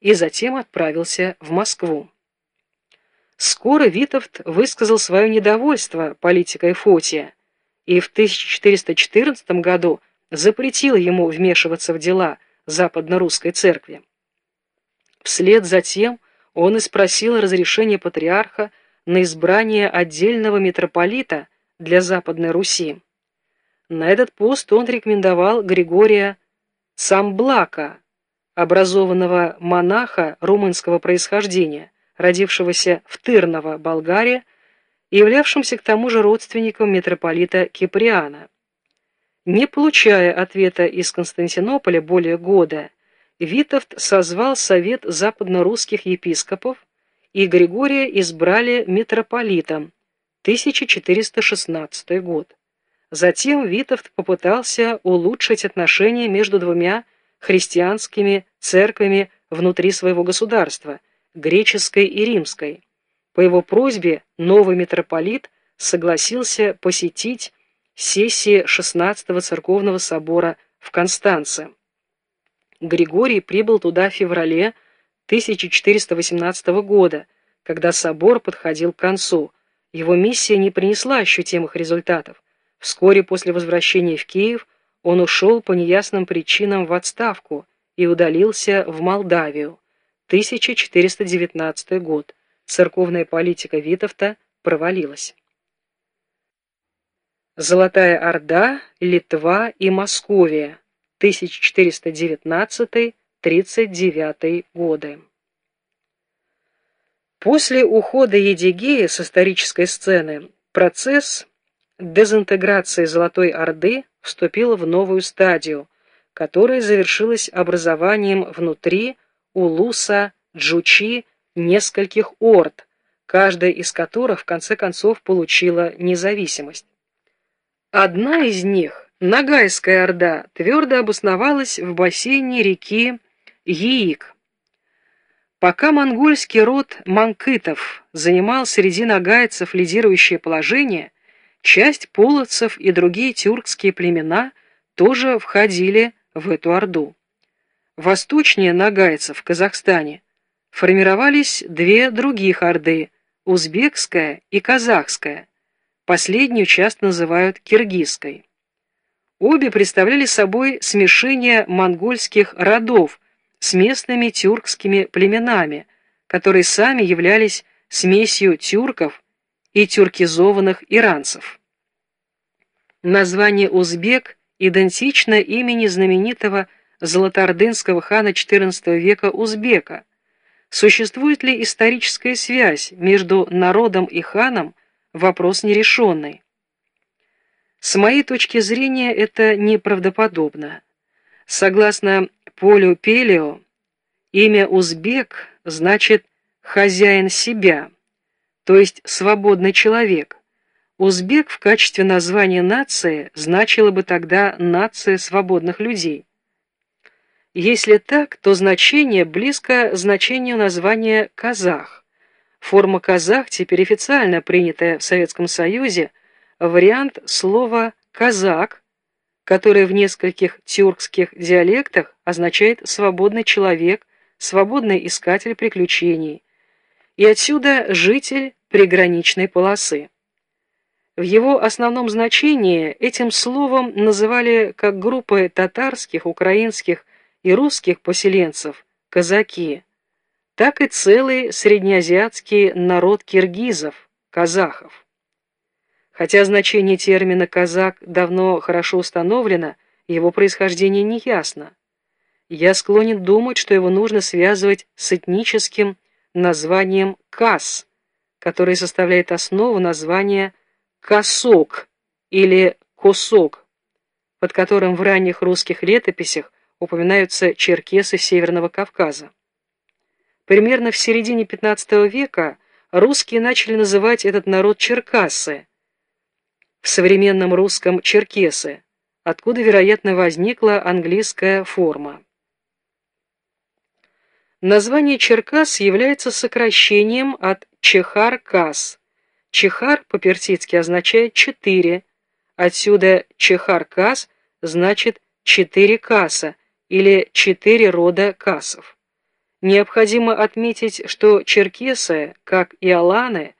и затем отправился в Москву. Скоро Витовт высказал свое недовольство политикой Фотия и в 1414 году запретил ему вмешиваться в дела западно-русской церкви. Вслед за тем он и спросил разрешения патриарха на избрание отдельного митрополита для Западной Руси. На этот пост он рекомендовал Григория Самблака, образованного монаха румынского происхождения, родившегося в Тырново, Болгария, являвшимся к тому же родственником митрополита Киприана. Не получая ответа из Константинополя более года, Витовт созвал совет западно-русских епископов, и Григория избрали митрополитом, 1416 год. Затем Витовт попытался улучшить отношения между двумя христианскими церквями внутри своего государства, греческой и римской. По его просьбе новый митрополит согласился посетить сессии 16-го церковного собора в Констанце. Григорий прибыл туда в феврале 1418 года, когда собор подходил к концу. Его миссия не принесла ощутимых результатов. Вскоре после возвращения в Киев он ушел по неясным причинам в отставку и удалился в Молдавию. 1419 год. Церковная политика Витовта провалилась. Золотая Орда, Литва и Московия. 1419-39 годы. После ухода Едигея с исторической сцены процесс дезинтеграции Золотой Орды вступил в новую стадию, которая завершилась образованием внутри Улуса Джучи нескольких орд, каждая из которых в конце концов получила независимость. Одна из них Нагайская Орда твердо обосновалась в бассейне реки Яик. Пока монгольский род манкытов занимал среди нагайцев лидирующее положение, часть половцев и другие тюркские племена тоже входили в эту Орду. Восточнее нагайцев в Казахстане формировались две других Орды – узбекская и казахская. Последнюю часто называют киргизской. Обе представляли собой смешение монгольских родов с местными тюркскими племенами, которые сами являлись смесью тюрков и тюркизованных иранцев. Название «узбек» идентично имени знаменитого золотоордынского хана XIV века Узбека. Существует ли историческая связь между народом и ханом – вопрос нерешенный. С моей точки зрения это неправдоподобно. Согласно Полю Пелио, имя «узбек» значит «хозяин себя», то есть «свободный человек». Узбек в качестве названия нации значило бы тогда «нация свободных людей». Если так, то значение близко значению названия «казах». Форма «казах» теперь официально принятая в Советском Союзе – вариант слова «казак», которое в нескольких тюркских диалектах означает «свободный человек», «свободный искатель приключений», и отсюда «житель приграничной полосы». В его основном значении этим словом называли как группы татарских, украинских и русских поселенцев казаки, так и целый среднеазиатский народ киргизов, казахов. Хотя значение термина «казак» давно хорошо установлено, его происхождение не ясно. Я склонен думать, что его нужно связывать с этническим названием «кас», которое составляет основу названия «косок» или «косок», под которым в ранних русских летописях упоминаются черкесы Северного Кавказа. Примерно в середине XV века русские начали называть этот народ черкасы, в современном русском черкесы, откуда, вероятно, возникла английская форма. Название Черкас является сокращением от Чехар-Кас. Чехар по-персидски означает «четыре», отсюда Чехар-Кас значит «четыре каса» или «четыре рода касов». Необходимо отметить, что черкесы, как и аланы,